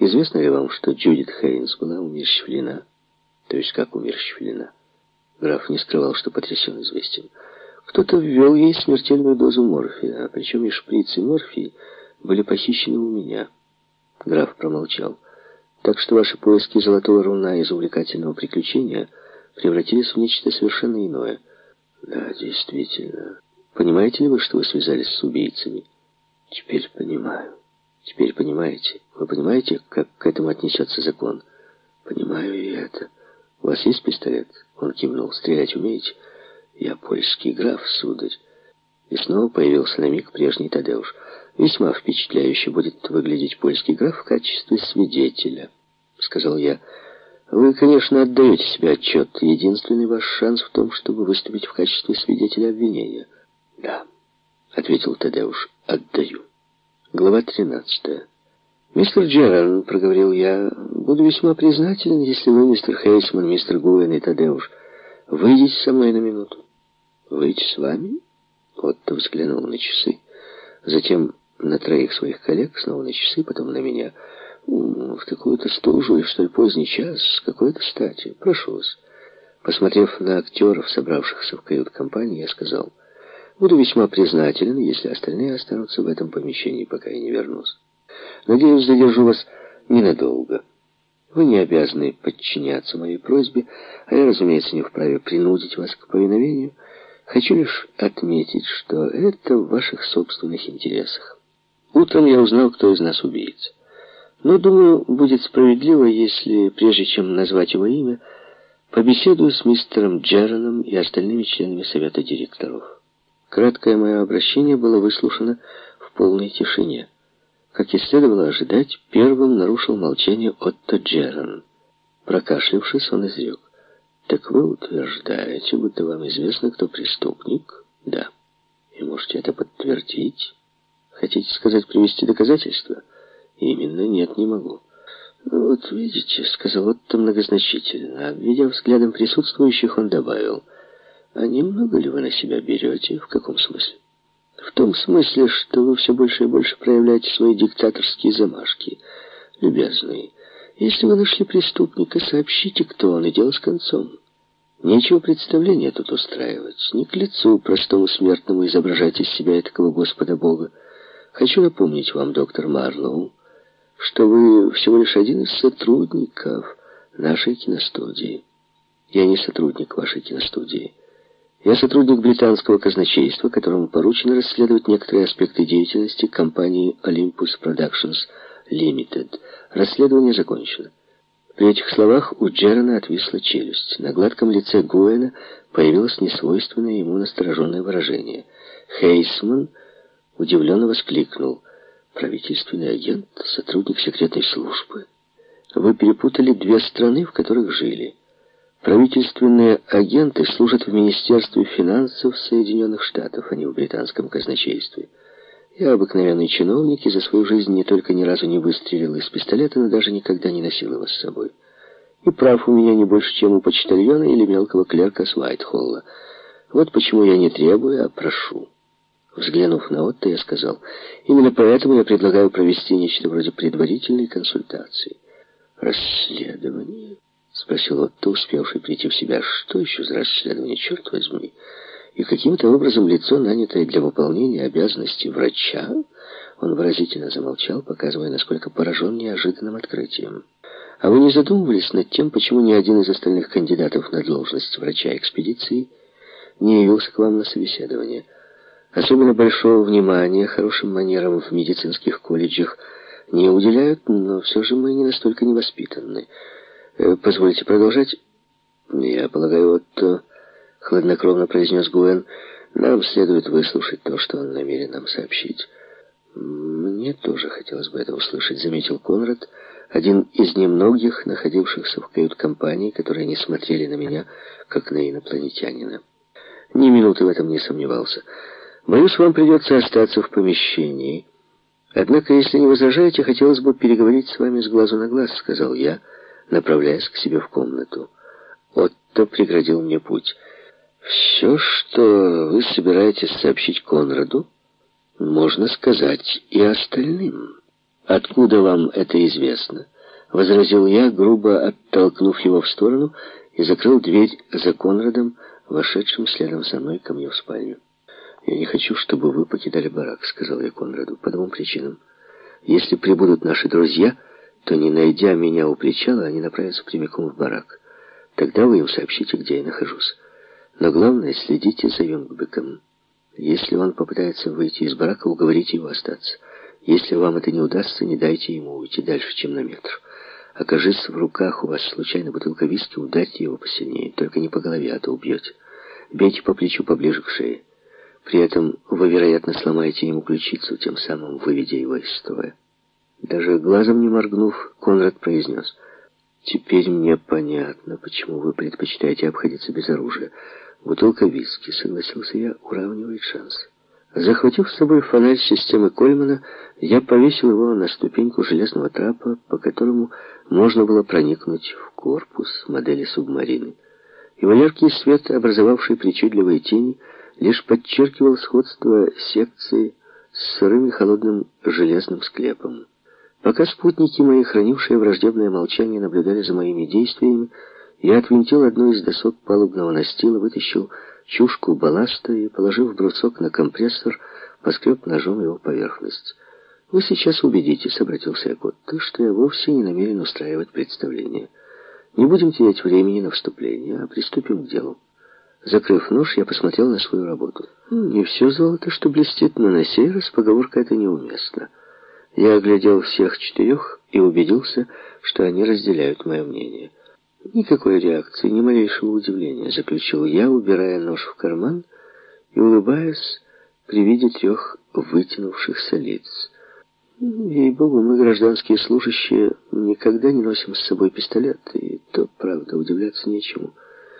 Известно ли вам, что Джудит Хейнс была умерщвлена? То есть как умерщвлена? Граф не скрывал, что потрясен известен. Кто-то ввел ей смертельную дозу морфия, а причем и шприц, и морфий были похищены у меня. Граф промолчал. Так что ваши поиски золотого руна из увлекательного приключения превратились в нечто совершенно иное. Да, действительно. Понимаете ли вы, что вы связались с убийцами? Теперь понимаю. Теперь понимаете? Вы понимаете, как к этому отнесется закон? Понимаю и это. У вас есть пистолет? Он кивнул. Стрелять умеете? Я польский граф, сударь. И снова появился на миг прежний Тадеуш. Весьма впечатляюще будет выглядеть польский граф в качестве свидетеля, сказал я. Вы, конечно, отдаете себе отчет. Единственный ваш шанс в том, чтобы выступить в качестве свидетеля обвинения. Да, ответил Тадеуш. Отдаю. Глава 13. «Мистер Джерард», — проговорил я, — «буду весьма признателен, если вы, мистер Хейсман, мистер Гуэн и Тадеуш, выйдете со мной на минуту». «Выйти с вами?» Отто взглянул на часы, затем на троих своих коллег, снова на часы, потом на меня. «В такую-то стужу и в столь поздний час, с какой-то стати. Прошу вас». Посмотрев на актеров, собравшихся в кают-компании, я сказал... Буду весьма признателен, если остальные останутся в этом помещении, пока я не вернусь. Надеюсь, задержу вас ненадолго. Вы не обязаны подчиняться моей просьбе, а я, разумеется, не вправе принудить вас к повиновению. Хочу лишь отметить, что это в ваших собственных интересах. Утром я узнал, кто из нас убийца. Но, думаю, будет справедливо, если, прежде чем назвать его имя, побеседую с мистером Джероном и остальными членами совета директоров. Краткое мое обращение было выслушано в полной тишине. Как и следовало ожидать, первым нарушил молчание Отто Джерон. Прокашлявшись, он изрек. «Так вы утверждаете, будто вам известно, кто преступник?» «Да». «И можете это подтвердить?» «Хотите сказать, привести доказательства?» «Именно, нет, не могу». «Ну вот видите», — сказал Отто многозначительно. Обведя взглядом присутствующих, он добавил — а немного ли вы на себя берете? В каком смысле? В том смысле, что вы все больше и больше проявляете свои диктаторские замашки. Любезные, если вы нашли преступника, сообщите, кто он, и дело с концом. Нечего представления тут устраивать. Не к лицу простому смертному изображать из себя этакого Господа Бога. Хочу напомнить вам, доктор Марлоу, что вы всего лишь один из сотрудников нашей киностудии. Я не сотрудник вашей киностудии. Я сотрудник британского казначейства, которому поручено расследовать некоторые аспекты деятельности компании Olympus Productions Limited. Расследование закончено. При этих словах у Джерона отвисла челюсть. На гладком лице Гуэна появилось несвойственное ему настороженное выражение. Хейсман удивленно воскликнул. «Правительственный агент? Сотрудник секретной службы? Вы перепутали две страны, в которых жили». Правительственные агенты служат в Министерстве финансов Соединенных Штатов, а не в британском казначействе. Я обыкновенный чиновник и за свою жизнь не только ни разу не выстрелил из пистолета, но даже никогда не носил его с собой. И прав у меня не больше, чем у почтальона или мелкого клерка с Уайтхолла. Вот почему я не требую, а прошу. Взглянув на Отто, я сказал, именно поэтому я предлагаю провести нечто вроде предварительной консультации. Расследование... — спросил Отто, успевший прийти в себя. «Что еще за расследование, черт возьми? И каким-то образом лицо, нанятое для выполнения обязанностей врача...» Он выразительно замолчал, показывая, насколько поражен неожиданным открытием. «А вы не задумывались над тем, почему ни один из остальных кандидатов на должность врача экспедиции не явился к вам на собеседование? Особенно большого внимания хорошим манерам в медицинских колледжах не уделяют, но все же мы не настолько невоспитанны». Э, «Позвольте продолжать?» «Я полагаю, вот э, хладнокровно произнес Гуэн, нам следует выслушать то, что он намерен нам сообщить». «Мне тоже хотелось бы это услышать», — заметил Конрад, один из немногих, находившихся в кают-компании, которые не смотрели на меня, как на инопланетянина. Ни минуты в этом не сомневался. «Боюсь, вам придется остаться в помещении. Однако, если не возражаете, хотелось бы переговорить с вами с глазу на глаз», — сказал я, — направляясь к себе в комнату. Отто преградил мне путь. «Все, что вы собираетесь сообщить Конраду, можно сказать и остальным». «Откуда вам это известно?» — возразил я, грубо оттолкнув его в сторону, и закрыл дверь за Конрадом, вошедшим следом за мной ко мне в спальню. «Я не хочу, чтобы вы покидали барак», — сказал я Конраду, — «по двум причинам. Если прибудут наши друзья, то, не найдя меня у причала, они направятся прямиком в барак. Тогда вы им сообщите, где я нахожусь. Но главное, следите за Йонгбеком. Если он попытается выйти из барака, уговорите его остаться. Если вам это не удастся, не дайте ему уйти дальше, чем на метр. Окажись в руках у вас случайно бутылка виски, ударьте его посильнее, только не по голове, а то убьете. Бейте по плечу поближе к шее. При этом вы, вероятно, сломаете ему ключицу, тем самым выведя его из строя. Даже глазом не моргнув, Конрад произнес, «Теперь мне понятно, почему вы предпочитаете обходиться без оружия. Бутылка виски, согласился я, уравнивает шанс». Захватив с собой фонарь системы Кольмана, я повесил его на ступеньку железного трапа, по которому можно было проникнуть в корпус модели субмарины. Его яркий свет, образовавший причудливые тени, лишь подчеркивал сходство секции с сырым и холодным железным склепом. Пока спутники мои, хранившие враждебное молчание, наблюдали за моими действиями, я отвинтил одну из досок палубного настила, вытащил чушку балласта и, положив брусок на компрессор, поскреб ножом его поверхность. «Вы сейчас убедитесь», — обратился я к Отто, «что я вовсе не намерен устраивать представление. Не будем терять времени на вступление, а приступим к делу». Закрыв нож, я посмотрел на свою работу. Не все золото, что блестит, но на сей раз поговорка эта неуместна. Я оглядел всех четырех и убедился, что они разделяют мое мнение. Никакой реакции, ни малейшего удивления, заключил я, убирая нож в карман и улыбаясь при виде трех вытянувшихся лиц. Ей-богу, мы, гражданские служащие, никогда не носим с собой пистолет, и то, правда, удивляться нечему.